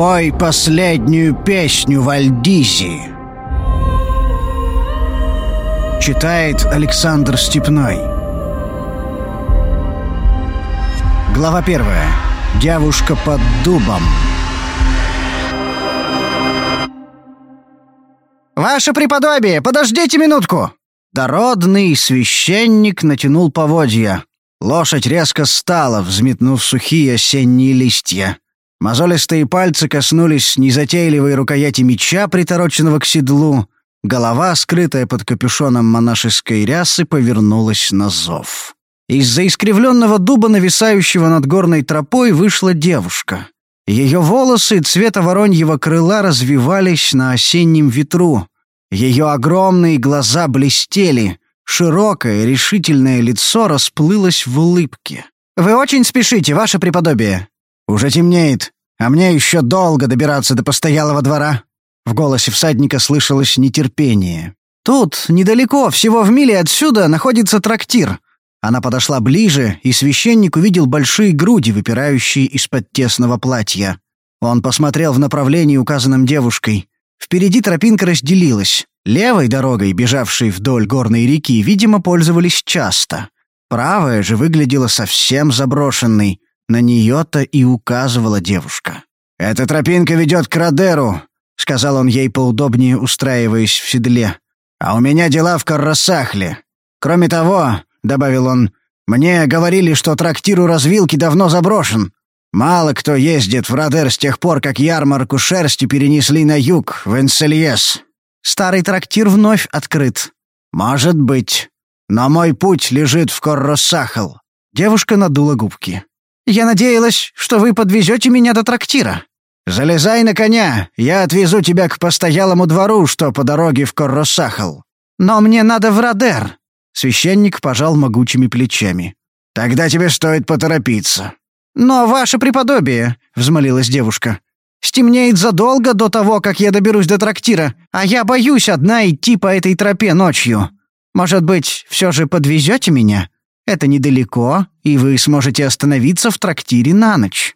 Пой последнюю песню Вальдизи. Читает Александр Степной. Глава первая. Девушка под дубом. «Ваше преподобие, подождите минутку!» Дородный священник натянул поводья. Лошадь резко стала, взметнув сухие осенние листья. Мозолистые пальцы коснулись незатейливой рукояти меча, притороченного к седлу. Голова, скрытая под капюшоном монашеской рясы, повернулась на зов. Из-за искривленного дуба, нависающего над горной тропой, вышла девушка. Ее волосы цвета вороньего крыла развивались на осеннем ветру. Ее огромные глаза блестели. Широкое, решительное лицо расплылось в улыбке. «Вы очень спешите, ваше преподобие!» «Уже темнеет. «А мне еще долго добираться до постоялого двора!» В голосе всадника слышалось нетерпение. «Тут, недалеко, всего в миле отсюда, находится трактир». Она подошла ближе, и священник увидел большие груди, выпирающие из-под тесного платья. Он посмотрел в направлении, указанном девушкой. Впереди тропинка разделилась. Левой дорогой, бежавшей вдоль горной реки, видимо, пользовались часто. Правая же выглядела совсем заброшенной. На нее-то и указывала девушка. «Эта тропинка ведет к Родеру, сказал он ей поудобнее, устраиваясь в седле. «А у меня дела в Каррасахле. Кроме того», — добавил он, — «мне говорили, что трактир у развилки давно заброшен. Мало кто ездит в Родер с тех пор, как ярмарку шерсти перенесли на юг, в Энсельес. Старый трактир вновь открыт». «Может быть. Но мой путь лежит в Корросахал». Девушка надула губки. Я надеялась, что вы подвезете меня до трактира». «Залезай на коня, я отвезу тебя к постоялому двору, что по дороге в Корросахал». «Но мне надо в Радер. Священник пожал могучими плечами. «Тогда тебе стоит поторопиться». «Но ваше преподобие», — взмолилась девушка. «Стемнеет задолго до того, как я доберусь до трактира, а я боюсь одна идти по этой тропе ночью. Может быть, все же подвезете меня?» Это недалеко, и вы сможете остановиться в трактире на ночь».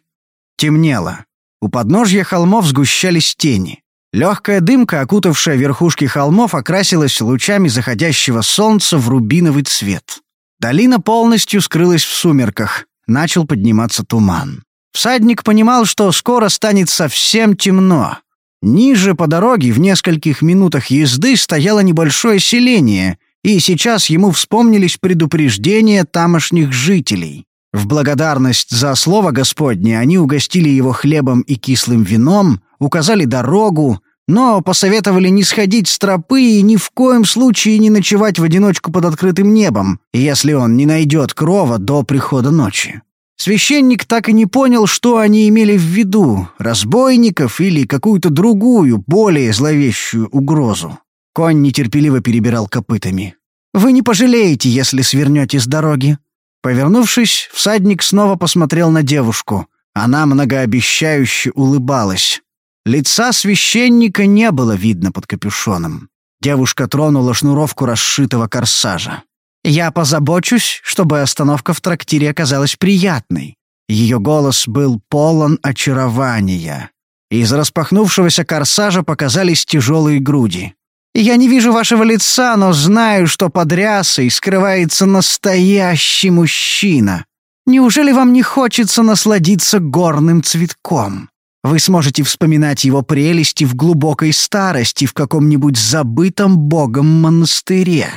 Темнело. У подножья холмов сгущались тени. Легкая дымка, окутавшая верхушки холмов, окрасилась лучами заходящего солнца в рубиновый цвет. Долина полностью скрылась в сумерках. Начал подниматься туман. Всадник понимал, что скоро станет совсем темно. Ниже по дороге, в нескольких минутах езды, стояло небольшое селение, и сейчас ему вспомнились предупреждения тамошних жителей. В благодарность за слово Господне они угостили его хлебом и кислым вином, указали дорогу, но посоветовали не сходить с тропы и ни в коем случае не ночевать в одиночку под открытым небом, если он не найдет крова до прихода ночи. Священник так и не понял, что они имели в виду — разбойников или какую-то другую, более зловещую угрозу. Конь нетерпеливо перебирал копытами. «Вы не пожалеете, если свернете с дороги». Повернувшись, всадник снова посмотрел на девушку. Она многообещающе улыбалась. Лица священника не было видно под капюшоном. Девушка тронула шнуровку расшитого корсажа. «Я позабочусь, чтобы остановка в трактире оказалась приятной». Ее голос был полон очарования. Из распахнувшегося корсажа показались тяжелые груди. Я не вижу вашего лица, но знаю, что под рясой скрывается настоящий мужчина. Неужели вам не хочется насладиться горным цветком? Вы сможете вспоминать его прелести в глубокой старости в каком-нибудь забытом богом монастыре.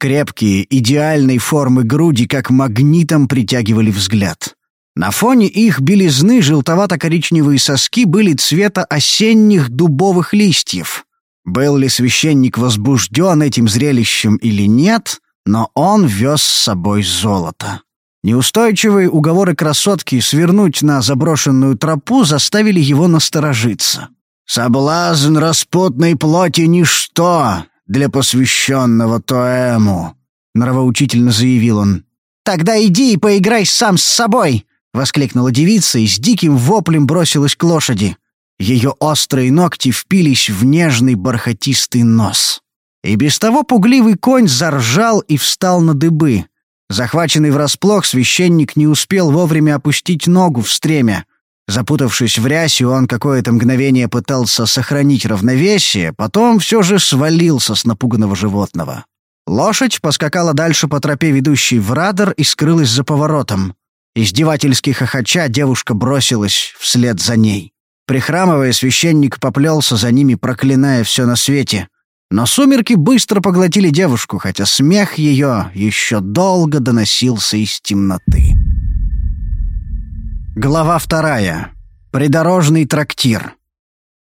Крепкие, идеальной формы груди как магнитом притягивали взгляд. На фоне их белизны желтовато-коричневые соски были цвета осенних дубовых листьев — был ли священник возбужден этим зрелищем или нет, но он вез с собой золото. Неустойчивые уговоры красотки свернуть на заброшенную тропу заставили его насторожиться. «Соблазн распутной плоти — ничто для посвященного Тоэму», — нравоучительно заявил он. «Тогда иди и поиграй сам с собой!» — воскликнула девица и с диким воплем бросилась к лошади. Ее острые ногти впились в нежный бархатистый нос. И без того пугливый конь заржал и встал на дыбы. Захваченный врасплох, священник не успел вовремя опустить ногу в стремя. Запутавшись в рясе, он какое-то мгновение пытался сохранить равновесие, потом все же свалился с напуганного животного. Лошадь поскакала дальше по тропе, ведущей в радар, и скрылась за поворотом. Издевательски хохоча девушка бросилась вслед за ней. Прихрамывая, священник поплелся за ними, проклиная все на свете. Но сумерки быстро поглотили девушку, хотя смех ее еще долго доносился из темноты. Глава вторая. Придорожный трактир.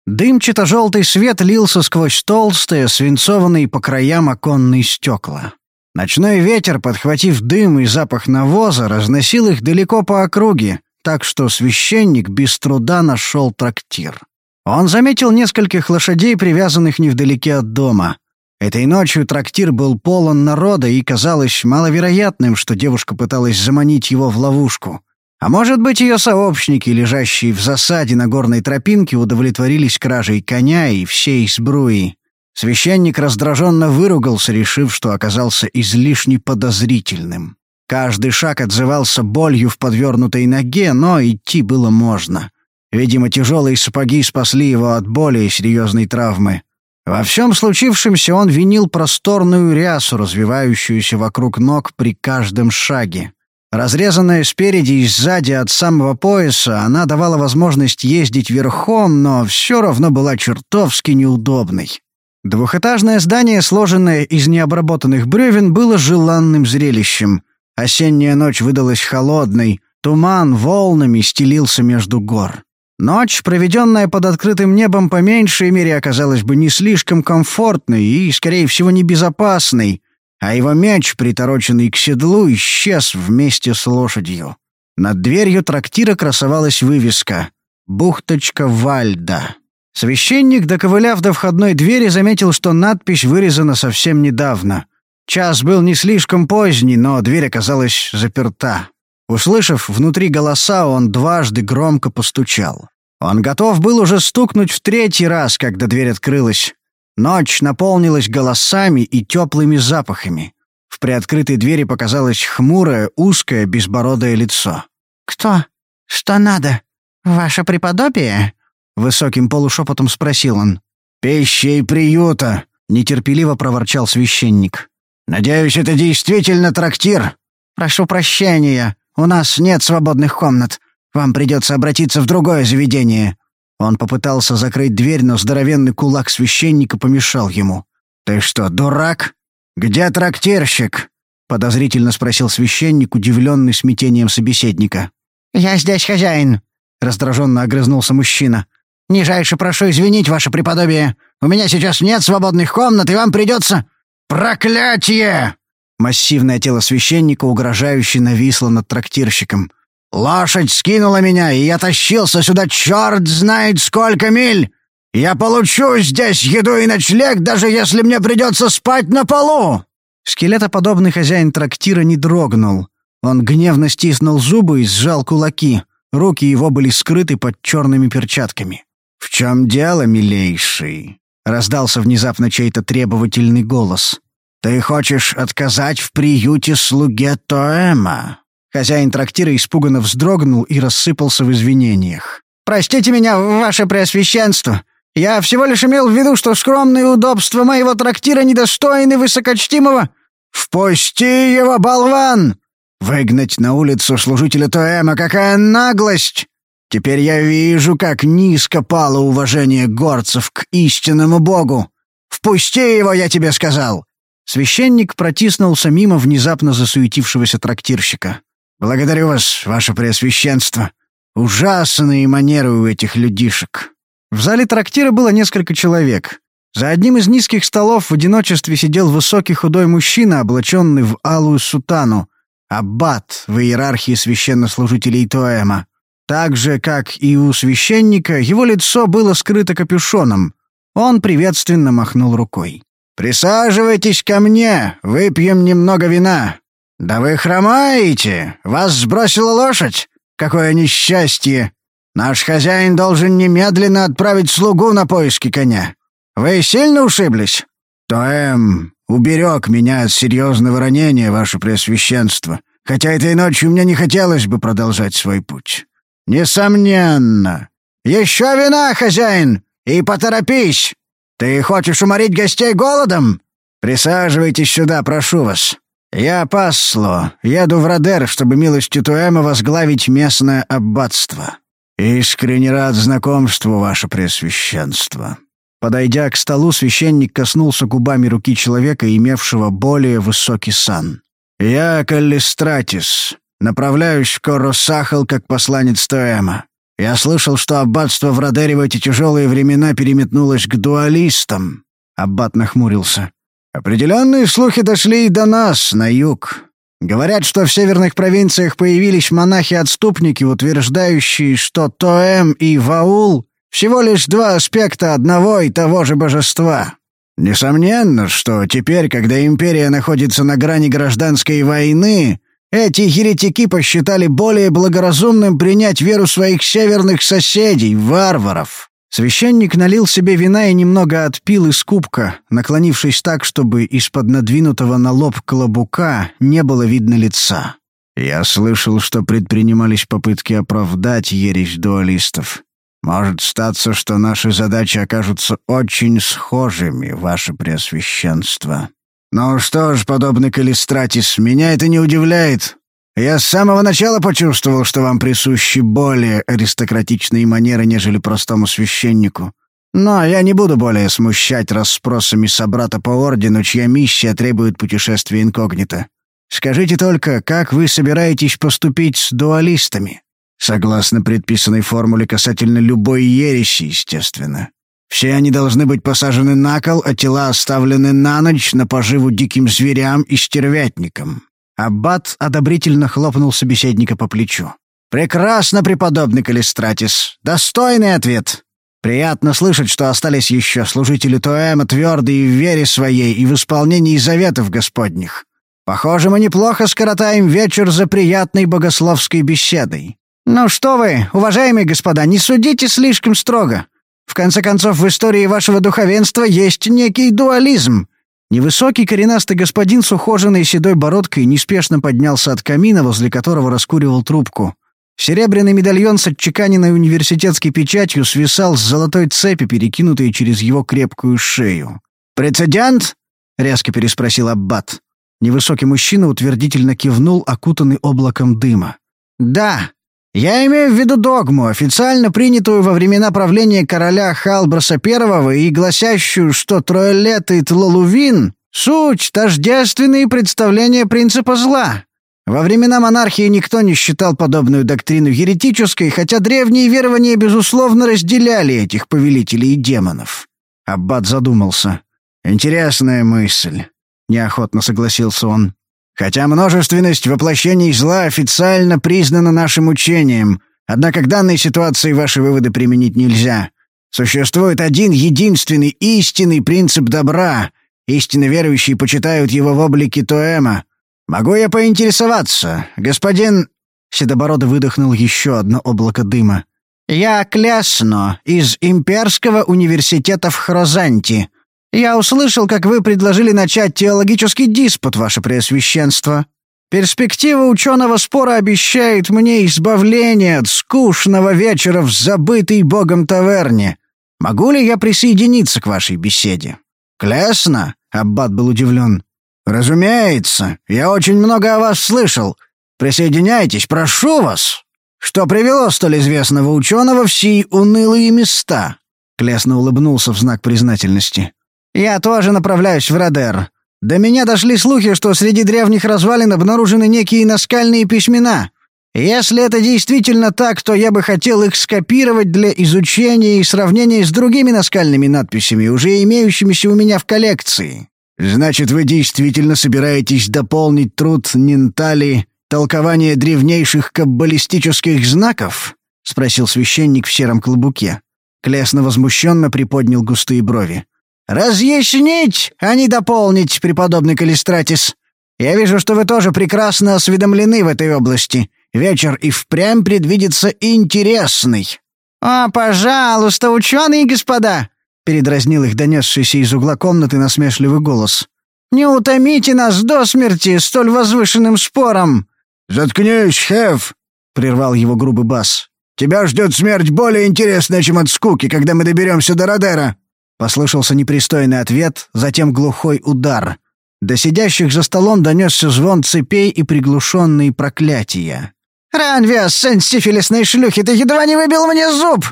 Дымчато-желтый свет лился сквозь толстые, свинцованные по краям оконные стекла. Ночной ветер, подхватив дым и запах навоза, разносил их далеко по округе, так что священник без труда нашел трактир. Он заметил нескольких лошадей, привязанных невдалеке от дома. Этой ночью трактир был полон народа, и казалось маловероятным, что девушка пыталась заманить его в ловушку. А может быть, ее сообщники, лежащие в засаде на горной тропинке, удовлетворились кражей коня и всей сбруи. Священник раздраженно выругался, решив, что оказался излишне подозрительным. Каждый шаг отзывался болью в подвернутой ноге, но идти было можно. Видимо, тяжелые сапоги спасли его от более серьезной травмы. Во всем случившемся он винил просторную рясу, развивающуюся вокруг ног при каждом шаге. Разрезанная спереди и сзади от самого пояса, она давала возможность ездить верхом, но все равно была чертовски неудобной. Двухэтажное здание, сложенное из необработанных бревен, было желанным зрелищем — Осенняя ночь выдалась холодной, туман волнами стелился между гор. Ночь, проведенная под открытым небом по меньшей мере, оказалась бы не слишком комфортной и, скорее всего, небезопасной, а его меч, притороченный к седлу, исчез вместе с лошадью. Над дверью трактира красовалась вывеска «Бухточка Вальда». Священник, доковыляв до входной двери, заметил, что надпись вырезана совсем недавно — Час был не слишком поздний, но дверь оказалась заперта. Услышав внутри голоса, он дважды громко постучал. Он готов был уже стукнуть в третий раз, когда дверь открылась. Ночь наполнилась голосами и теплыми запахами. В приоткрытой двери показалось хмурое, узкое, безбородое лицо. «Кто? Что надо? Ваше преподобие?» Высоким полушепотом спросил он. «Пища и приюта!» — нетерпеливо проворчал священник. «Надеюсь, это действительно трактир?» «Прошу прощения, у нас нет свободных комнат. Вам придется обратиться в другое заведение». Он попытался закрыть дверь, но здоровенный кулак священника помешал ему. «Ты что, дурак? Где трактирщик?» — подозрительно спросил священник, удивленный смятением собеседника. «Я здесь хозяин», — раздраженно огрызнулся мужчина. «Нижайше прошу извинить, ваше преподобие. У меня сейчас нет свободных комнат, и вам придется...» «Проклятие!» Массивное тело священника угрожающе нависло над трактирщиком. «Лошадь скинула меня, и я тащился сюда черт знает сколько миль! Я получу здесь еду и ночлег, даже если мне придется спать на полу!» Скелетоподобный хозяин трактира не дрогнул. Он гневно стиснул зубы и сжал кулаки. Руки его были скрыты под черными перчатками. «В чем дело, милейший?» раздался внезапно чей-то требовательный голос. «Ты хочешь отказать в приюте слуге Тоэма?» Хозяин трактира испуганно вздрогнул и рассыпался в извинениях. «Простите меня, ваше преосвященство! Я всего лишь имел в виду, что скромные удобства моего трактира недостойны высокочтимого...» «Впусти его, болван!» «Выгнать на улицу служителя Тоэма! Какая наглость!» Теперь я вижу, как низко пало уважение горцев к истинному богу. Впусти его, я тебе сказал!» Священник протиснулся мимо внезапно засуетившегося трактирщика. «Благодарю вас, ваше преосвященство. Ужасные манеры у этих людишек». В зале трактира было несколько человек. За одним из низких столов в одиночестве сидел высокий худой мужчина, облаченный в алую сутану, аббат в иерархии священнослужителей Тоэма. Так же, как и у священника, его лицо было скрыто капюшоном. Он приветственно махнул рукой. «Присаживайтесь ко мне, выпьем немного вина». «Да вы хромаете! Вас сбросила лошадь! Какое несчастье! Наш хозяин должен немедленно отправить слугу на поиски коня. Вы сильно ушиблись?» «Тоэм уберег меня от серьезного ранения, ваше преосвященство, хотя этой ночью мне не хотелось бы продолжать свой путь. «Несомненно. Еще вина, хозяин, и поторопись. Ты хочешь уморить гостей голодом? Присаживайтесь сюда, прошу вас. Я Пасло, еду в Родер, чтобы милостью Туэма возглавить местное аббатство. Искренне рад знакомству, ваше пресвященство». Подойдя к столу, священник коснулся губами руки человека, имевшего более высокий сан. «Я Каллистратис, направляюсь в Оросахал как посланец Тоэма. Я слышал, что аббатство в Родере в эти тяжелые времена переметнулось к дуалистам». Аббат нахмурился. «Определенные слухи дошли и до нас, на юг. Говорят, что в северных провинциях появились монахи-отступники, утверждающие, что Тоэм и Ваул — всего лишь два аспекта одного и того же божества. Несомненно, что теперь, когда империя находится на грани гражданской войны, эти еретики посчитали более благоразумным принять веру своих северных соседей, варваров. Священник налил себе вина и немного отпил из кубка, наклонившись так, чтобы из-под надвинутого на лоб колобука не было видно лица. Я слышал, что предпринимались попытки оправдать ересь дуалистов. Может статься, что наши задачи окажутся очень схожими, ваше преосвященство. «Ну что ж, подобный Калистратис, меня это не удивляет. Я с самого начала почувствовал, что вам присущи более аристократичные манеры, нежели простому священнику. Но я не буду более смущать расспросами собрата по ордену, чья миссия требует путешествия инкогнито. Скажите только, как вы собираетесь поступить с дуалистами?» «Согласно предписанной формуле касательно любой ереси, естественно». Все они должны быть посажены на кол, а тела оставлены на ночь на поживу диким зверям и стервятникам». Аббат одобрительно хлопнул собеседника по плечу. «Прекрасно, преподобный Калистратис! Достойный ответ! Приятно слышать, что остались еще служители Туэма твердые в вере своей и в исполнении заветов господних. Похоже, мы неплохо скоротаем вечер за приятной богословской беседой. Ну что вы, уважаемые господа, не судите слишком строго. В конце концов, в истории вашего духовенства есть некий дуализм». Невысокий коренастый господин с ухоженной седой бородкой неспешно поднялся от камина, возле которого раскуривал трубку. Серебряный медальон с отчеканенной университетской печатью свисал с золотой цепи, перекинутой через его крепкую шею. «Прецедент?» — резко переспросил Аббат. Невысокий мужчина утвердительно кивнул, окутанный облаком дыма. «Да, я имею в виду догму, официально принятую во времена правления короля Халбраса I и гласящую, что Троэлет и Тлолувин — суть тождественные представления принципа зла. Во времена монархии никто не считал подобную доктрину еретической, хотя древние верования, безусловно, разделяли этих повелителей и демонов. Аббат задумался. «Интересная мысль», — неохотно согласился он. Хотя множественность воплощений зла официально признана нашим учением, однако к данной ситуации ваши выводы применить нельзя. Существует один единственный истинный принцип добра. Истинно верующие почитают его в облике Тоэма. Могу я поинтересоваться, господин...» Седобородый выдохнул еще одно облако дыма. «Я Клясно из Имперского университета в Хрозанти. Я услышал, как вы предложили начать теологический диспут, ваше преосвященство. Перспектива ученого спора обещает мне избавление от скучного вечера в забытой богом таверне. Могу ли я присоединиться к вашей беседе? Клесно? Аббат был удивлен. Разумеется, я очень много о вас слышал. Присоединяйтесь, прошу вас. Что привело столь известного ученого в сии унылые места? Клесно улыбнулся в знак признательности. Я тоже направляюсь в Родер. До меня дошли слухи, что среди древних развалин обнаружены некие наскальные письмена. Если это действительно так, то я бы хотел их скопировать для изучения и сравнения с другими наскальными надписями, уже имеющимися у меня в коллекции. Значит, вы действительно собираетесь дополнить труд Нентали толкование древнейших каббалистических знаков? спросил священник в сером клобуке. Клясно возмущенно приподнял густые брови. «Разъяснить, а не дополнить, преподобный Калистратис. Я вижу, что вы тоже прекрасно осведомлены в этой области. Вечер и впрямь предвидится интересный». «О, пожалуйста, ученые господа!» — передразнил их донесшийся из угла комнаты насмешливый голос. «Не утомите нас до смерти столь возвышенным спором!» «Заткнись, Хев! прервал его грубый бас. «Тебя ждет смерть более интересная, чем от скуки, когда мы доберемся до Родера!» Послышался непристойный ответ, затем глухой удар. До сидящих за столом донесся звон цепей и приглушенные проклятия. «Ранвиас, сын сифилисной шлюхи, ты едва не выбил мне зуб!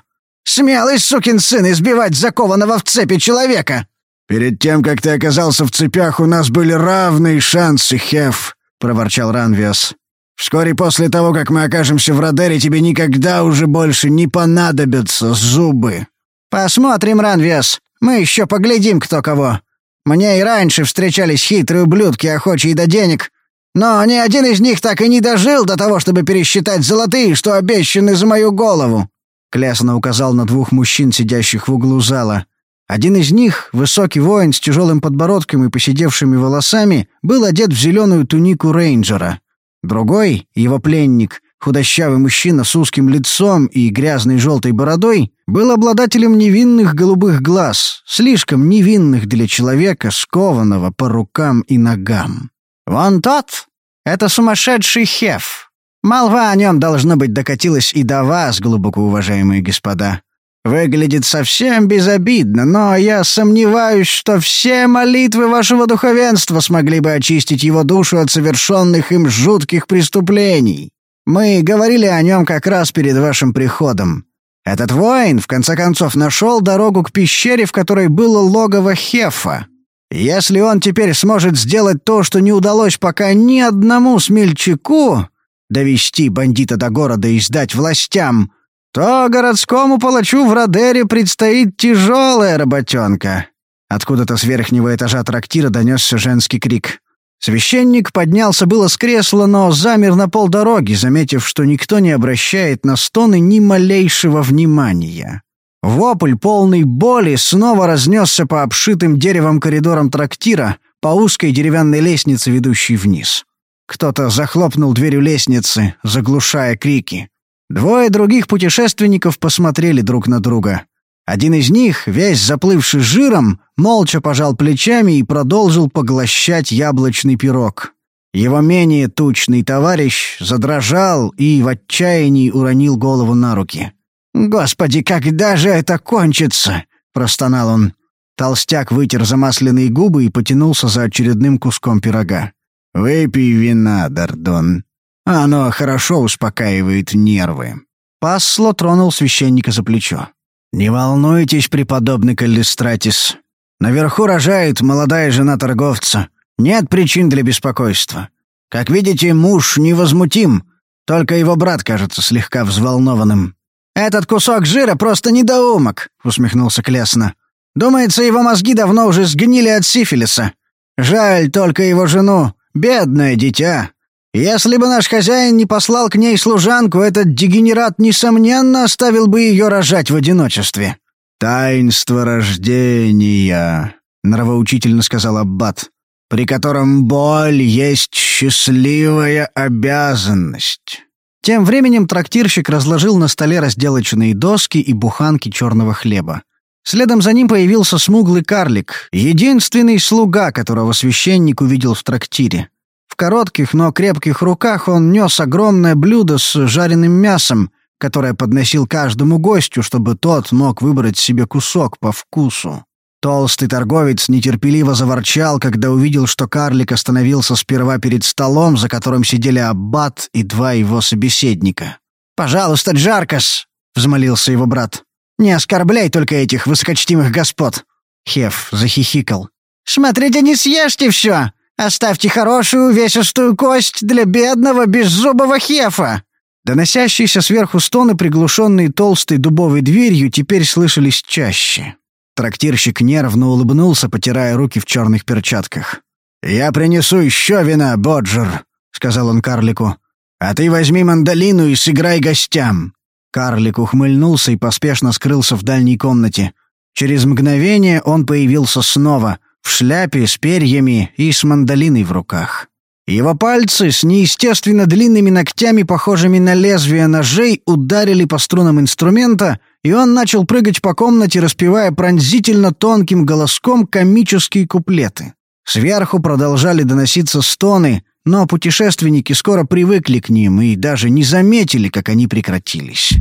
Смелый сукин сын избивать закованного в цепи человека!» «Перед тем, как ты оказался в цепях, у нас были равные шансы, Хеф», — проворчал Ранвиас. «Вскоре после того, как мы окажемся в Родере, тебе никогда уже больше не понадобятся зубы». «Посмотрим, Ранвиас. Мы еще поглядим, кто кого. Мне и раньше встречались хитрые ублюдки, охочие до денег. Но ни один из них так и не дожил до того, чтобы пересчитать золотые, что обещаны за мою голову». Клясно указал на двух мужчин, сидящих в углу зала. Один из них, высокий воин с тяжелым подбородком и посидевшими волосами, был одет в зеленую тунику рейнджера. Другой, его пленник, худощавый мужчина с узким лицом и грязной желтой бородой, был обладателем невинных голубых глаз, слишком невинных для человека, скованного по рукам и ногам. «Вон тот! Это сумасшедший хеф! Молва о нем, должно быть, докатилась и до вас, глубоко уважаемые господа. Выглядит совсем безобидно, но я сомневаюсь, что все молитвы вашего духовенства смогли бы очистить его душу от совершенных им жутких преступлений». Мы говорили о нем как раз перед вашим приходом. Этот воин, в конце концов, нашел дорогу к пещере, в которой было логово Хефа. Если он теперь сможет сделать то, что не удалось пока ни одному смельчаку, довести бандита до города и сдать властям, то городскому палачу в Родере предстоит тяжелая работенка». Откуда-то с верхнего этажа трактира донесся женский крик. Священник поднялся было с кресла, но замер на полдороги, заметив, что никто не обращает на стоны ни малейшего внимания. Вопль, полный боли, снова разнесся по обшитым деревом коридорам трактира, по узкой деревянной лестнице, ведущей вниз. Кто-то захлопнул дверью лестницы, заглушая крики. Двое других путешественников посмотрели друг на друга. Один из них, весь заплывший жиром, молча пожал плечами и продолжил поглощать яблочный пирог. Его менее тучный товарищ задрожал и в отчаянии уронил голову на руки. «Господи, когда же это кончится?» — простонал он. Толстяк вытер замасленные губы и потянулся за очередным куском пирога. «Выпей вина, Дардон. Оно хорошо успокаивает нервы». Пасло тронул священника за плечо. Не волнуйтесь, преподобный Каллистратис. Наверху рожает молодая жена торговца. Нет причин для беспокойства. Как видите, муж невозмутим, только его брат кажется слегка взволнованным. «Этот кусок жира просто недоумок», — усмехнулся Клесна. «Думается, его мозги давно уже сгнили от сифилиса. Жаль только его жену. Бедное дитя. Если бы наш хозяин не послал к ней служанку, этот дегенерат, несомненно, оставил бы ее рожать в одиночестве». «Таинство рождения», — нравоучительно сказал Аббат, «при котором боль есть счастливая обязанность». Тем временем трактирщик разложил на столе разделочные доски и буханки черного хлеба. Следом за ним появился смуглый карлик, единственный слуга, которого священник увидел в трактире. В коротких, но крепких руках он нес огромное блюдо с жареным мясом, которое подносил каждому гостю, чтобы тот мог выбрать себе кусок по вкусу. Толстый торговец нетерпеливо заворчал, когда увидел, что карлик остановился сперва перед столом, за которым сидели аббат и два его собеседника. «Пожалуйста, Джаркас!» — взмолился его брат. «Не оскорбляй только этих высокочтимых господ!» Хеф захихикал. «Смотрите, не съешьте все! Оставьте хорошую увесистую кость для бедного беззубого хефа!» Доносящиеся сверху стоны, приглушенные толстой дубовой дверью, теперь слышались чаще. Трактирщик нервно улыбнулся, потирая руки в черных перчатках. «Я принесу еще вина, Боджер», — сказал он карлику. «А ты возьми мандолину и сыграй гостям». Карлик ухмыльнулся и поспешно скрылся в дальней комнате. Через мгновение он появился снова — в шляпе с перьями и с мандолиной в руках. Его пальцы с неестественно длинными ногтями, похожими на лезвия ножей, ударили по струнам инструмента, и он начал прыгать по комнате, распевая пронзительно тонким голоском комические куплеты. Сверху продолжали доноситься стоны, но путешественники скоро привыкли к ним и даже не заметили, как они прекратились.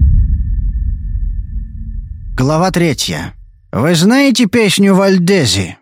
Глава третья. «Вы знаете песню Вальдези?»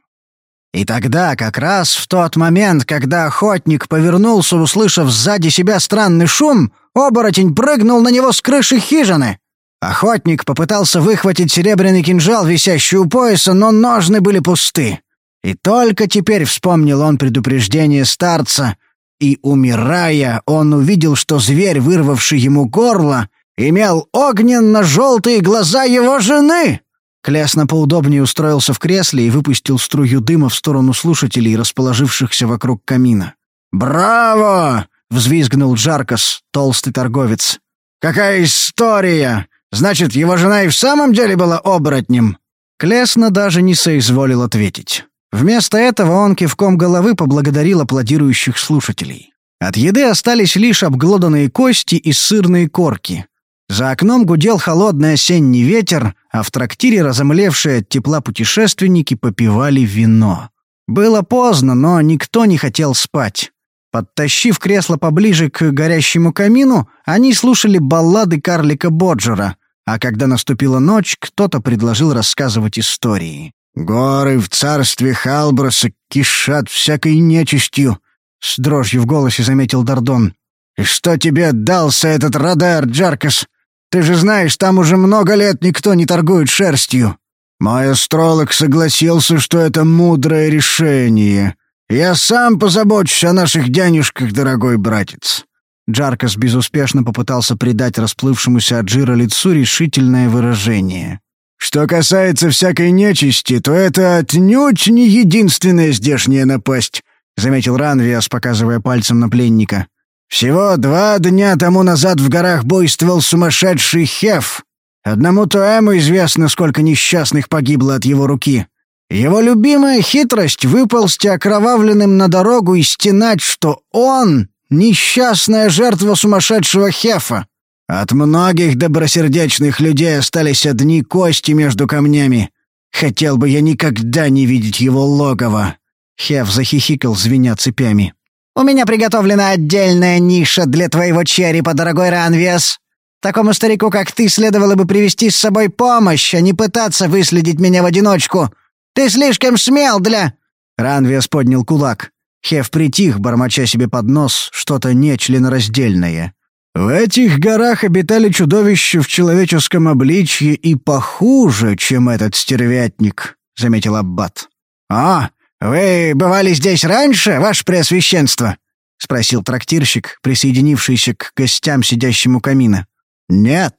И тогда, как раз в тот момент, когда охотник повернулся, услышав сзади себя странный шум, оборотень прыгнул на него с крыши хижины. Охотник попытался выхватить серебряный кинжал, висящий у пояса, но ножны были пусты. И только теперь вспомнил он предупреждение старца, и, умирая, он увидел, что зверь, вырвавший ему горло, имел огненно-желтые глаза его жены. Кляс на поудобнее устроился в кресле и выпустил струю дыма в сторону слушателей, расположившихся вокруг камина. «Браво!» — взвизгнул Джаркас, толстый торговец. «Какая история! Значит, его жена и в самом деле была оборотнем!» Клесна даже не соизволил ответить. Вместо этого он кивком головы поблагодарил аплодирующих слушателей. От еды остались лишь обглоданные кости и сырные корки. За окном гудел холодный осенний ветер, а в трактире, разомлевшие от тепла путешественники, попивали вино. Было поздно, но никто не хотел спать. Подтащив кресло поближе к горящему камину, они слушали баллады карлика Боджера, а когда наступила ночь, кто-то предложил рассказывать истории. «Горы в царстве Халброса кишат всякой нечистью», — с дрожью в голосе заметил Дардон. «И что тебе дался этот Радар Джаркас? Ты же знаешь, там уже много лет никто не торгует шерстью». Мой астролог согласился, что это мудрое решение. «Я сам позабочусь о наших денежках, дорогой братец». Джаркас безуспешно попытался придать расплывшемуся от жира лицу решительное выражение. «Что касается всякой нечисти, то это отнюдь не единственная здешняя напасть», — заметил Ранвиас, показывая пальцем на пленника. Всего два дня тому назад в горах буйствовал сумасшедший Хеф. Одному Туэму известно, сколько несчастных погибло от его руки. Его любимая хитрость — выползти окровавленным на дорогу и стенать, что он — несчастная жертва сумасшедшего Хефа. От многих добросердечных людей остались одни кости между камнями. Хотел бы я никогда не видеть его логово. Хеф захихикал, звеня цепями. У меня приготовлена отдельная ниша для твоего черепа, дорогой Ранвес. Такому старику, как ты, следовало бы привести с собой помощь, а не пытаться выследить меня в одиночку. Ты слишком смел для...» Ранвес поднял кулак. Хев притих, бормоча себе под нос что-то нечленораздельное. В этих горах обитали чудовища в человеческом обличье и похуже, чем этот стервятник, — заметил Аббат. — А, «Вы бывали здесь раньше, ваше преосвященство?» — спросил трактирщик, присоединившийся к гостям, сидящим у камина. «Нет,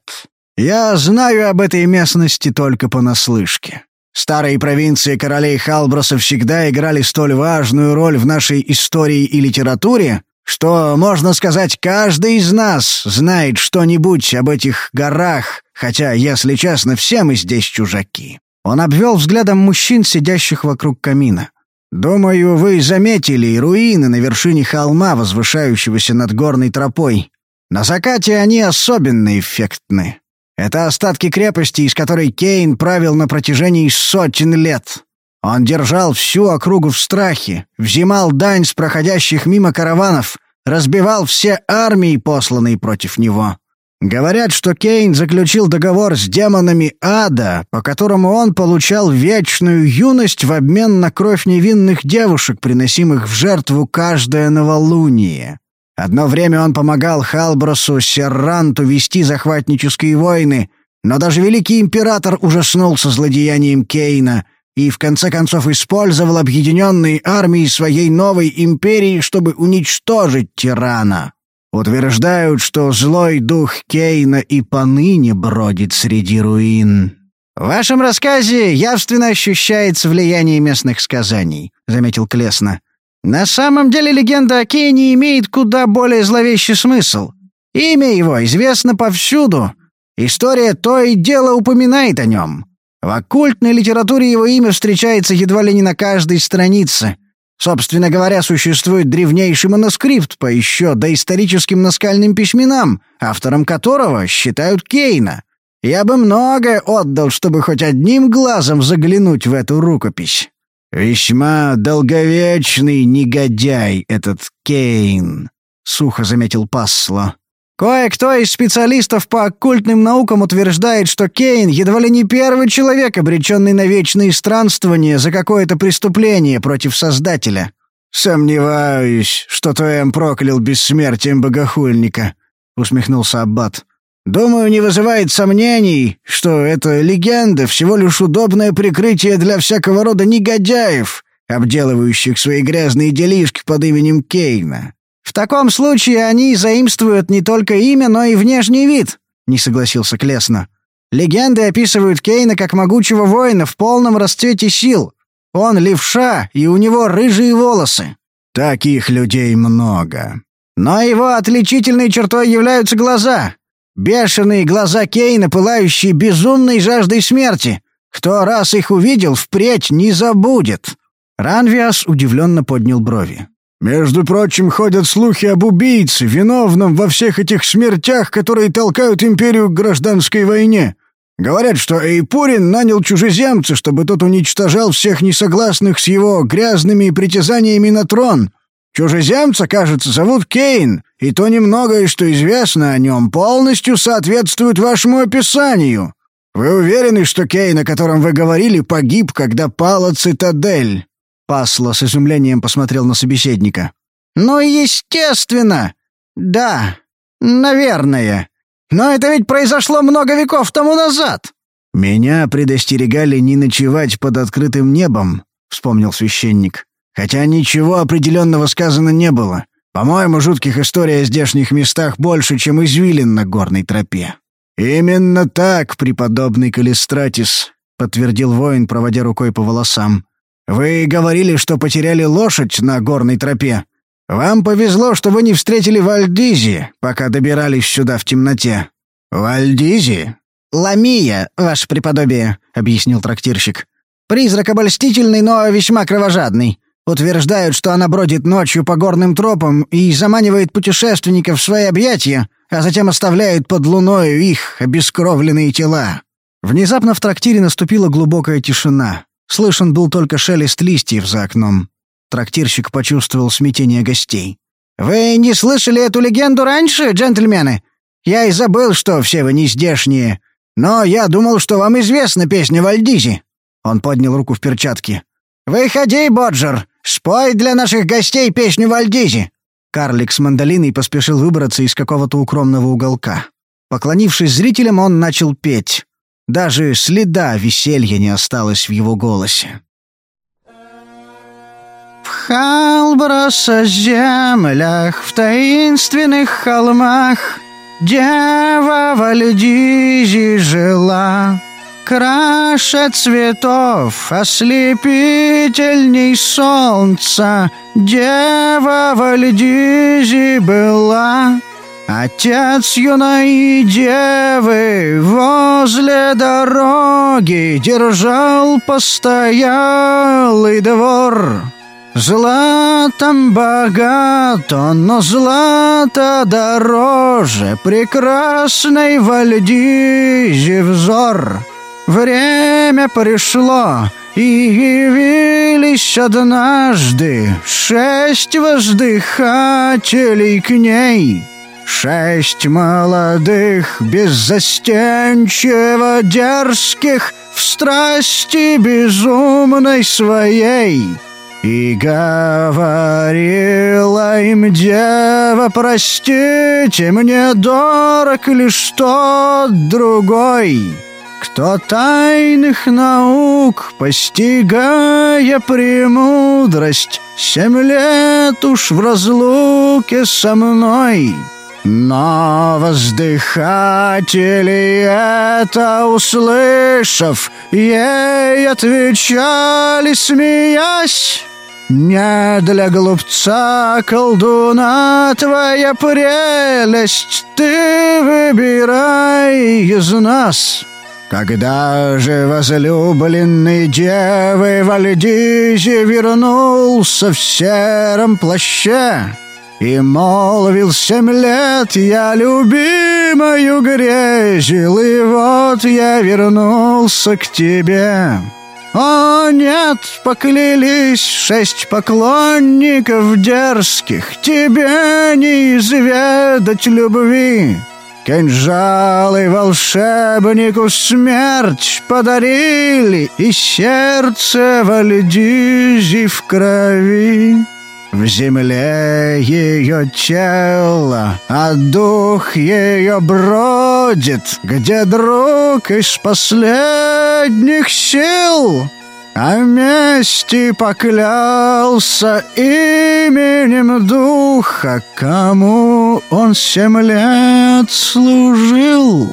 я знаю об этой местности только понаслышке. Старые провинции королей Халброса всегда играли столь важную роль в нашей истории и литературе, что, можно сказать, каждый из нас знает что-нибудь об этих горах, хотя, если честно, все мы здесь чужаки». Он обвел взглядом мужчин, сидящих вокруг камина. Думаю, вы заметили руины на вершине холма, возвышающегося над горной тропой. На закате они особенно эффектны. Это остатки крепости, из которой Кейн правил на протяжении сотен лет. Он держал всю округу в страхе, взимал дань с проходящих мимо караванов, разбивал все армии, посланные против него. Говорят, что Кейн заключил договор с демонами ада, по которому он получал вечную юность в обмен на кровь невинных девушек, приносимых в жертву каждое новолуние. Одно время он помогал Халбросу Серранту вести захватнические войны, но даже великий император ужаснулся злодеянием Кейна и в конце концов использовал объединенные армии своей новой империи, чтобы уничтожить тирана. Утверждают, что злой дух Кейна и поныне бродит среди руин. «В вашем рассказе явственно ощущается влияние местных сказаний», — заметил Клесна. «На самом деле легенда о Кейне имеет куда более зловещий смысл. Имя его известно повсюду. История то и дело упоминает о нем. В оккультной литературе его имя встречается едва ли не на каждой странице. Собственно говоря, существует древнейший манускрипт по еще доисторическим наскальным письменам, автором которого считают Кейна. Я бы многое отдал, чтобы хоть одним глазом заглянуть в эту рукопись. «Весьма долговечный негодяй этот Кейн», — сухо заметил Пасло. Кое-кто из специалистов по оккультным наукам утверждает, что Кейн едва ли не первый человек, обреченный на вечные странствования за какое-то преступление против Создателя. «Сомневаюсь, что Туэм проклял бессмертием богохульника», — усмехнулся Аббат. «Думаю, не вызывает сомнений, что эта легенда всего лишь удобное прикрытие для всякого рода негодяев, обделывающих свои грязные делишки под именем Кейна. «В таком случае они заимствуют не только имя, но и внешний вид», — не согласился Клесно. «Легенды описывают Кейна как могучего воина в полном расцвете сил. Он левша, и у него рыжие волосы». «Таких людей много». «Но его отличительной чертой являются глаза. Бешеные глаза Кейна, пылающие безумной жаждой смерти. Кто раз их увидел, впредь не забудет». Ранвиас удивленно поднял брови. Между прочим, ходят слухи об убийце, виновном во всех этих смертях, которые толкают империю к гражданской войне. Говорят, что Эйпурин нанял чужеземца, чтобы тот уничтожал всех несогласных с его грязными притязаниями на трон. Чужеземца, кажется, зовут Кейн, и то немногое, что известно о нем, полностью соответствует вашему описанию. Вы уверены, что Кейн, о котором вы говорили, погиб, когда пала цитадель?» Пасло с изумлением посмотрел на собеседника. «Ну, естественно! Да, наверное. Но это ведь произошло много веков тому назад!» «Меня предостерегали не ночевать под открытым небом», — вспомнил священник. «Хотя ничего определенного сказано не было. По-моему, жутких историй о здешних местах больше, чем извилин на горной тропе». «Именно так, преподобный Калистратис», — подтвердил воин, проводя рукой по волосам. Вы говорили, что потеряли лошадь на горной тропе. Вам повезло, что вы не встретили Вальдизи, пока добирались сюда в темноте. Вальдизи? Ламия, ваше преподобие, объяснил трактирщик. Призрак обольстительный, но весьма кровожадный. Утверждают, что она бродит ночью по горным тропам и заманивает путешественников в свои объятия, а затем оставляет под луною их обескровленные тела. Внезапно в трактире наступила глубокая тишина. Слышен был только шелест листьев за окном. Трактирщик почувствовал смятение гостей. «Вы не слышали эту легенду раньше, джентльмены? Я и забыл, что все вы не здешние. Но я думал, что вам известна песня Вальдизи». Он поднял руку в перчатке. «Выходи, Боджер, спой для наших гостей песню Вальдизи». Карлик с мандолиной поспешил выбраться из какого-то укромного уголка. Поклонившись зрителям, он начал петь. Даже следа веселья не осталось в его голосе. В Халброса землях, в таинственных холмах Дева Вальдизи жила, Краше цветов ослепительней солнца Дева Вальдизи была — Отец юной девы возле дороги Держал постоялый двор. Златом богат он, но злато дороже Прекрасной во взор. Время пришло, и явились однажды Шесть воздыхателей к ней — Шесть молодых, беззастенчиво дерзких, В страсти безумной своей. И говорила им дева, простите, мне дорог лишь тот другой, кто тайных наук, постигая Но воздыхатели это, услышав, ей отвечали, смеясь. Не для глупца, колдуна, твоя прелесть, ты выбирай из нас. Когда же возлюбленный девы в вернулся в сером плаще, и молвил семь лет я любимою грезил, И вот я вернулся к тебе. О, нет, поклялись шесть поклонников дерзких, Тебе не изведать любви. Кинжалы волшебнику смерть подарили, И сердце в Альдизи в крови. В земле ее тело, а дух ее бродит, Где друг из последних сил. О мести поклялся именем духа, Кому он семь лет служил.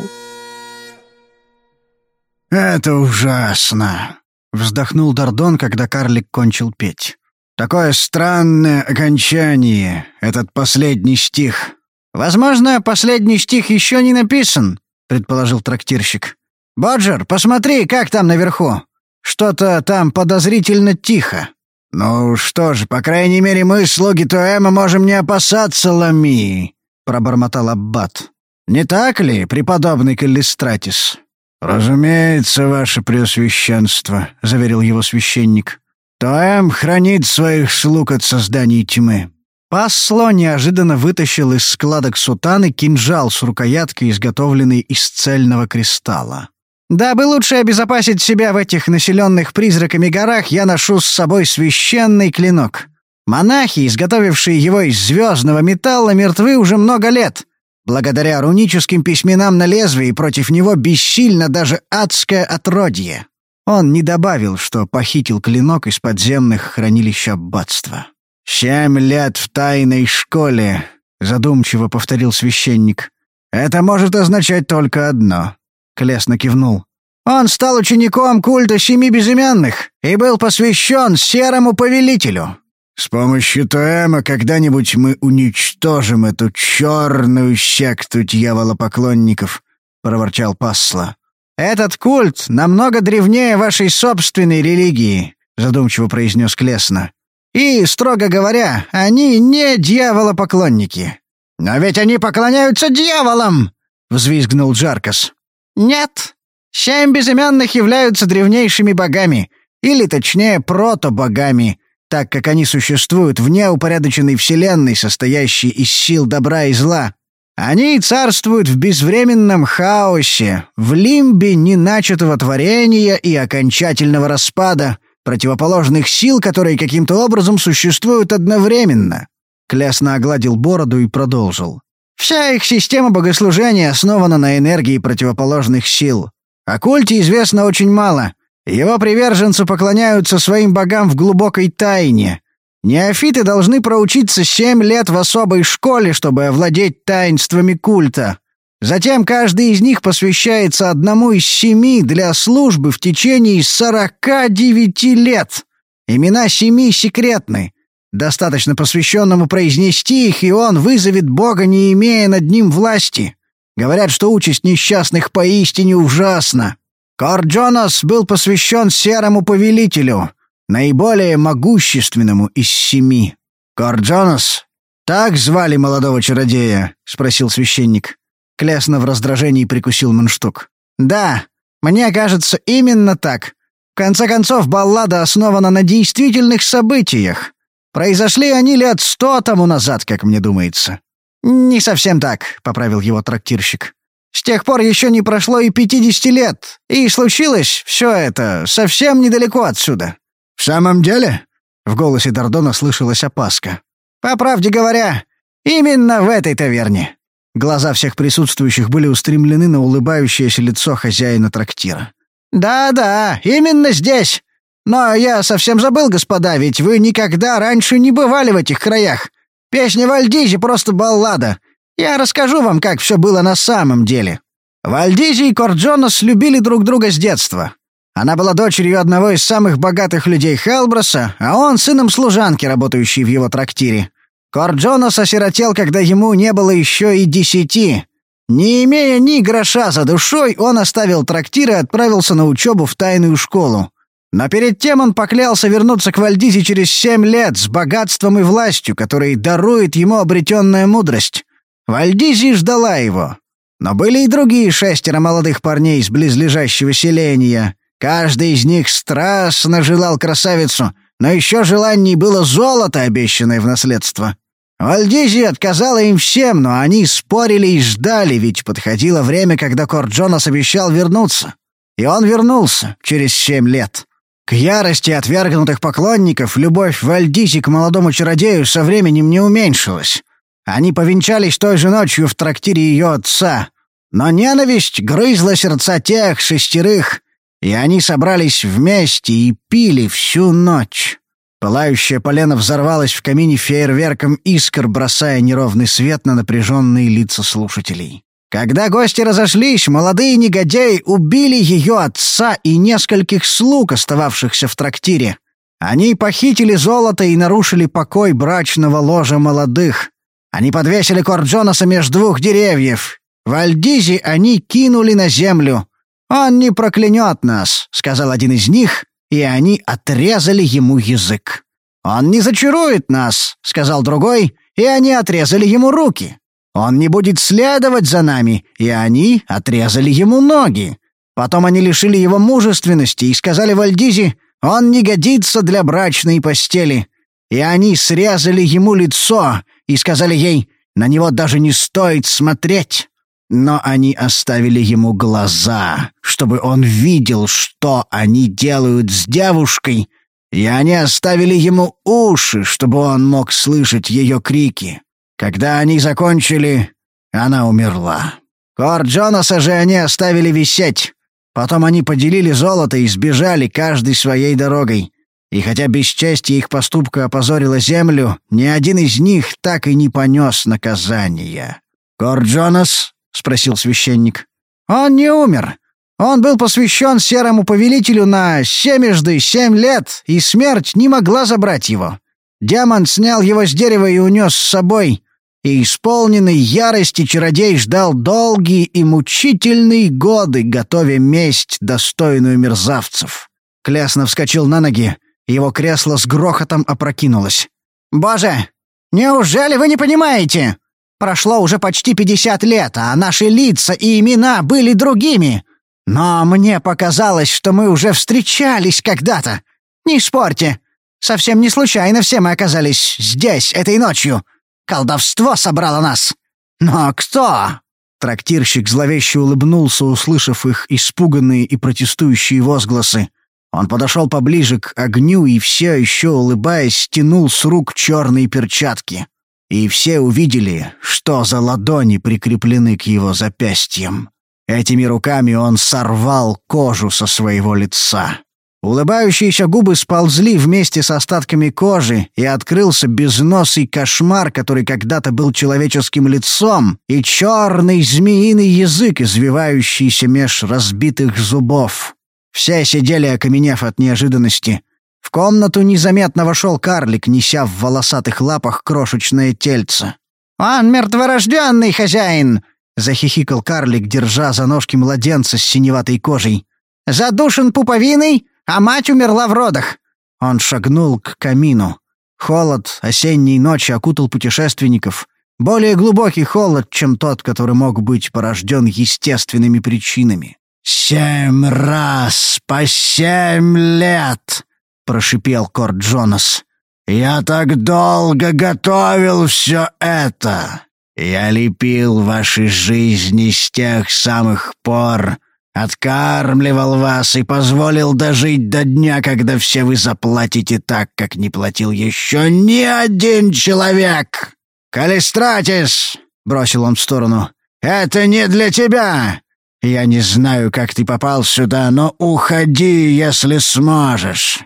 «Это ужасно!» — вздохнул Дардон, когда карлик кончил петь. Такое странное окончание, этот последний стих. Возможно, последний стих еще не написан, предположил трактирщик. Боджер, посмотри, как там наверху. Что-то там подозрительно тихо. Ну что ж, по крайней мере, мы, слуги Туэма, можем не опасаться Лами, пробормотал аббат. Не так ли, преподобный Каллистратис? «Разумеется, ваше преосвященство», — заверил его священник. Тоэм хранит своих слуг от создания тьмы». Пасло неожиданно вытащил из складок сутаны кинжал с рукояткой, изготовленной из цельного кристалла. «Дабы лучше обезопасить себя в этих населенных призраками горах, я ношу с собой священный клинок. Монахи, изготовившие его из звездного металла, мертвы уже много лет. Благодаря руническим письменам на лезвии против него бессильно даже адское отродье». Он не добавил, что похитил клинок из подземных хранилищ аббатства. «Семь лет в тайной школе», — задумчиво повторил священник. «Это может означать только одно». Клесно кивнул. «Он стал учеником культа Семи Безымянных и был посвящен Серому Повелителю». «С помощью Туэма когда-нибудь мы уничтожим эту черную секту дьяволопоклонников? проворчал Пасла. «Этот культ намного древнее вашей собственной религии», — задумчиво произнес Клесна. «И, строго говоря, они не дьяволопоклонники». «Но ведь они поклоняются дьяволам!» — взвизгнул Джаркас. «Нет. Семь безымянных являются древнейшими богами, или, точнее, протобогами, так как они существуют вне упорядоченной вселенной, состоящей из сил добра и зла. Они царствуют в безвременном хаосе, в лимбе неначатого творения и окончательного распада, противоположных сил, которые каким-то образом существуют одновременно. Клясно огладил бороду и продолжил. Вся их система богослужения основана на энергии противоположных сил. О культе известно очень мало. Его приверженцы поклоняются своим богам в глубокой тайне — Неофиты должны проучиться семь лет в особой школе, чтобы овладеть таинствами культа. Затем каждый из них посвящается одному из семи для службы в течение сорока девяти лет. Имена семи секретны. Достаточно посвященному произнести их, и он вызовет Бога, не имея над ним власти. Говорят, что участь несчастных поистине ужасна. Корджонос был посвящен серому повелителю — наиболее могущественному из семи. «Корджонос? Так звали молодого чародея?» — спросил священник. Клясно в раздражении прикусил Манштук. «Да, мне кажется, именно так. В конце концов, баллада основана на действительных событиях. Произошли они лет сто тому назад, как мне думается». «Не совсем так», — поправил его трактирщик. «С тех пор еще не прошло и пятидесяти лет, и случилось все это совсем недалеко отсюда». «В самом деле?» — в голосе Дордона слышалась опаска. «По правде говоря, именно в этой таверне». Глаза всех присутствующих были устремлены на улыбающееся лицо хозяина трактира. «Да-да, именно здесь. Но я совсем забыл, господа, ведь вы никогда раньше не бывали в этих краях. Песня Вальдизи просто баллада. Я расскажу вам, как все было на самом деле». Вальдизи и Корджонос любили друг друга с детства. Она была дочерью одного из самых богатых людей Хелброса, а он сыном служанки, работающей в его трактире. Кор Джонас осиротел, когда ему не было еще и десяти. Не имея ни гроша за душой, он оставил трактир и отправился на учебу в тайную школу. Но перед тем он поклялся вернуться к Вальдизе через семь лет с богатством и властью, которые дарует ему обретенная мудрость. Вальдизи ждала его. Но были и другие шестеро молодых парней из близлежащего селения. Каждый из них страстно желал красавицу, но еще желаний было золото, обещанное в наследство. Вальдизи отказала им всем, но они спорили и ждали, ведь подходило время, когда Кор Джонас обещал вернуться. И он вернулся через семь лет. К ярости отвергнутых поклонников любовь Вальдизи к молодому чародею со временем не уменьшилась. Они повенчались той же ночью в трактире ее отца. Но ненависть грызла сердца тех шестерых, и они собрались вместе и пили всю ночь. Пылающая полена взорвалась в камине фейерверком искр, бросая неровный свет на напряженные лица слушателей. Когда гости разошлись, молодые негодяи убили ее отца и нескольких слуг, остававшихся в трактире. Они похитили золото и нарушили покой брачного ложа молодых. Они подвесили Корджонаса между двух деревьев. Вальдизи они кинули на землю. «Он не проклянет нас», — сказал один из них, и они отрезали ему язык. «Он не зачарует нас», — сказал другой, и они отрезали ему руки. «Он не будет следовать за нами», и они отрезали ему ноги. Потом они лишили его мужественности и сказали Вальдизе, «Он не годится для брачной постели». И они срезали ему лицо и сказали ей, «На него даже не стоит смотреть» но они оставили ему глаза, чтобы он видел, что они делают с девушкой, и они оставили ему уши, чтобы он мог слышать ее крики. Когда они закончили, она умерла. Кор Джонаса же они оставили висеть. Потом они поделили золото и сбежали каждый своей дорогой. И хотя бесчестье их поступка опозорило землю, ни один из них так и не понес наказания. Кор Джонас — спросил священник. «Он не умер. Он был посвящен серому повелителю на семежды семь лет, и смерть не могла забрать его. Демон снял его с дерева и унес с собой, и исполненный ярости чародей ждал долгие и мучительные годы, готовя месть, достойную мерзавцев». Клясно вскочил на ноги, его кресло с грохотом опрокинулось. «Боже, неужели вы не понимаете?» Прошло уже почти 50 лет, а наши лица и имена были другими. Но мне показалось, что мы уже встречались когда-то. Не спорьте. Совсем не случайно все мы оказались здесь этой ночью. Колдовство собрало нас. Но кто?» Трактирщик зловеще улыбнулся, услышав их испуганные и протестующие возгласы. Он подошел поближе к огню и все еще, улыбаясь, стянул с рук черные перчатки и все увидели, что за ладони прикреплены к его запястьям. Этими руками он сорвал кожу со своего лица. Улыбающиеся губы сползли вместе с остатками кожи, и открылся безносый кошмар, который когда-то был человеческим лицом, и черный змеиный язык, извивающийся меж разбитых зубов. Все сидели, окаменев от неожиданности. В комнату незаметно вошел карлик, неся в волосатых лапах крошечное тельце. «Он мертворожденный хозяин!» — захихикал карлик, держа за ножки младенца с синеватой кожей. «Задушен пуповиной, а мать умерла в родах!» Он шагнул к камину. Холод осенней ночи окутал путешественников. Более глубокий холод, чем тот, который мог быть порожден естественными причинами. «Семь раз по семь лет!» прошипел Корт Джонас. «Я так долго готовил все это! Я лепил ваши жизни с тех самых пор, откармливал вас и позволил дожить до дня, когда все вы заплатите так, как не платил еще ни один человек! Калистратис!» — бросил он в сторону. «Это не для тебя! Я не знаю, как ты попал сюда, но уходи, если сможешь.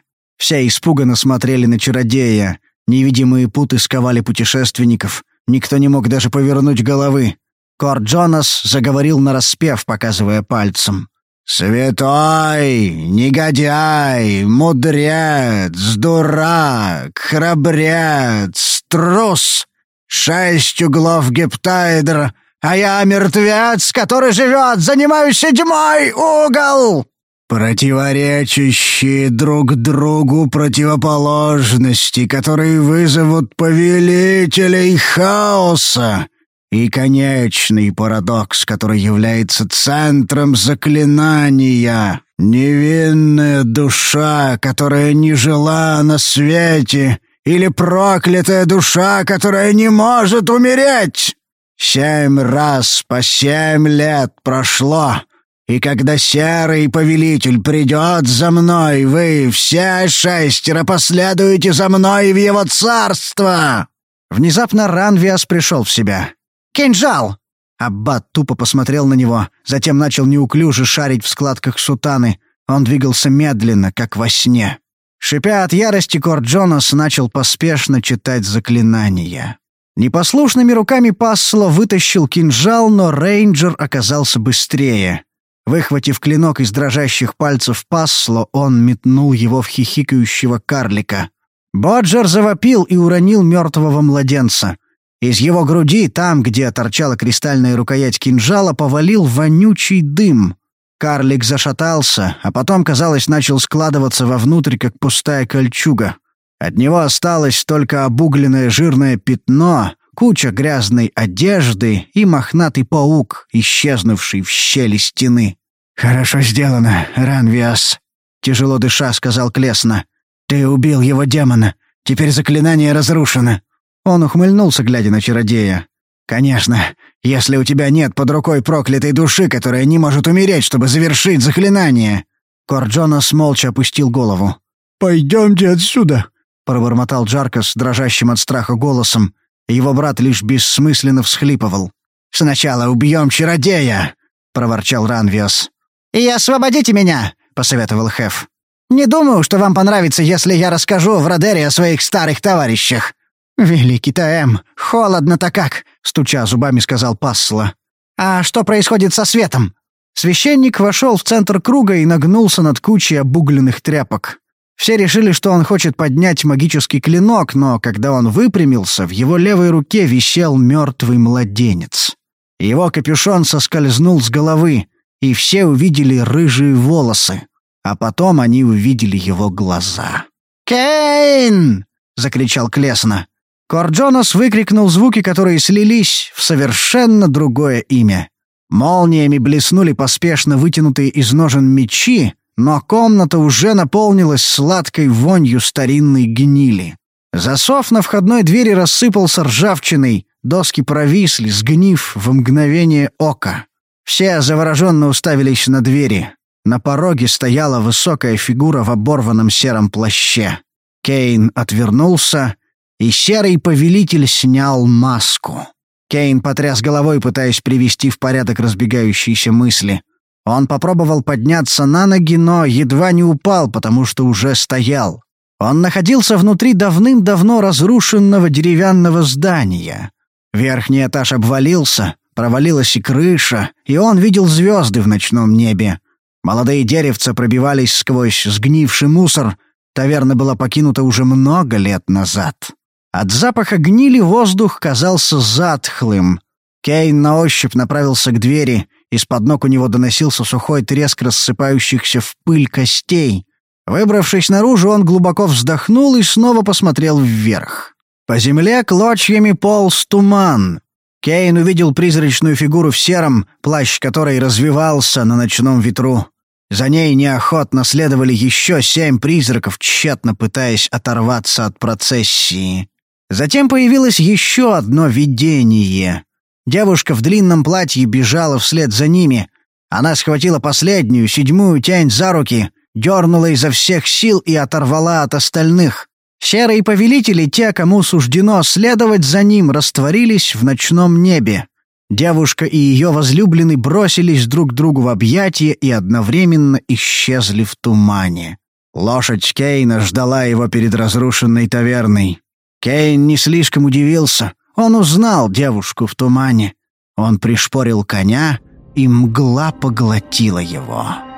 Все испуганно смотрели на чародея. Невидимые путы сковали путешественников. Никто не мог даже повернуть головы. Кор Джонас заговорил нараспев, показывая пальцем. «Святой, негодяй, мудрец, дурак, храбрец, трус! Шесть углов гептайдра, а я мертвец, который живет, занимаю седьмой угол!» противоречащие друг другу противоположности, которые вызовут повелителей хаоса, и конечный парадокс, который является центром заклинания, невинная душа, которая не жила на свете, или проклятая душа, которая не может умереть. Семь раз по семь лет прошло — и когда серый повелитель придет за мной, вы все шестеро последуете за мной в его царство!» Внезапно Ранвиас пришел в себя. «Кинжал!» Аббат тупо посмотрел на него, затем начал неуклюже шарить в складках сутаны. Он двигался медленно, как во сне. Шипя от ярости, Кор Джонас начал поспешно читать заклинания. Непослушными руками Пасло вытащил кинжал, но рейнджер оказался быстрее. Выхватив клинок из дрожащих пальцев Пасло, он метнул его в хихикающего карлика. Боджер завопил и уронил мертвого младенца. Из его груди, там, где торчала кристальная рукоять кинжала, повалил вонючий дым. Карлик зашатался, а потом, казалось, начал складываться вовнутрь, как пустая кольчуга. От него осталось только обугленное жирное пятно — куча грязной одежды и мохнатый паук, исчезнувший в щели стены. «Хорошо сделано, Ранвиас», — тяжело дыша сказал Клесна. «Ты убил его демона. Теперь заклинание разрушено». Он ухмыльнулся, глядя на чародея. «Конечно, если у тебя нет под рукой проклятой души, которая не может умереть, чтобы завершить заклинание». Корджонас молча опустил голову. «Пойдемте отсюда», — пробормотал Джаркас дрожащим от страха голосом. Его брат лишь бессмысленно всхлипывал. «Сначала убьем чародея!» — проворчал Ранвиос. «И освободите меня!» — посоветовал Хеф. «Не думаю, что вам понравится, если я расскажу в Родере о своих старых товарищах». «Великий Таэм, холодно-то как!» — стуча зубами, сказал Пассла. «А что происходит со светом?» Священник вошел в центр круга и нагнулся над кучей обугленных тряпок. Все решили, что он хочет поднять магический клинок, но когда он выпрямился, в его левой руке висел мертвый младенец. Его капюшон соскользнул с головы, и все увидели рыжие волосы, а потом они увидели его глаза. «Кейн!» — закричал Клесна. Корджонос выкрикнул звуки, которые слились в совершенно другое имя. Молниями блеснули поспешно вытянутые из ножен мечи, но комната уже наполнилась сладкой вонью старинной гнили. Засов на входной двери рассыпался ржавчиной, доски провисли, сгнив в мгновение ока. Все завороженно уставились на двери. На пороге стояла высокая фигура в оборванном сером плаще. Кейн отвернулся, и серый повелитель снял маску. Кейн потряс головой, пытаясь привести в порядок разбегающиеся мысли — он попробовал подняться на ноги, но едва не упал, потому что уже стоял. Он находился внутри давным-давно разрушенного деревянного здания. Верхний этаж обвалился, провалилась и крыша, и он видел звезды в ночном небе. Молодые деревца пробивались сквозь сгнивший мусор. Таверна была покинута уже много лет назад. От запаха гнили воздух казался затхлым. Кейн на ощупь направился к двери. Из-под ног у него доносился сухой треск рассыпающихся в пыль костей. Выбравшись наружу, он глубоко вздохнул и снова посмотрел вверх. По земле клочьями полз туман. Кейн увидел призрачную фигуру в сером, плащ которой развивался на ночном ветру. За ней неохотно следовали еще семь призраков, тщетно пытаясь оторваться от процессии. Затем появилось еще одно видение. Девушка в длинном платье бежала вслед за ними. Она схватила последнюю, седьмую тянь за руки, дернула изо всех сил и оторвала от остальных. Серые повелители, те, кому суждено следовать за ним, растворились в ночном небе. Девушка и ее возлюбленный бросились друг другу в объятия и одновременно исчезли в тумане. Лошадь Кейна ждала его перед разрушенной таверной. Кейн не слишком удивился — он узнал девушку в тумане. Он пришпорил коня, и мгла поглотила его.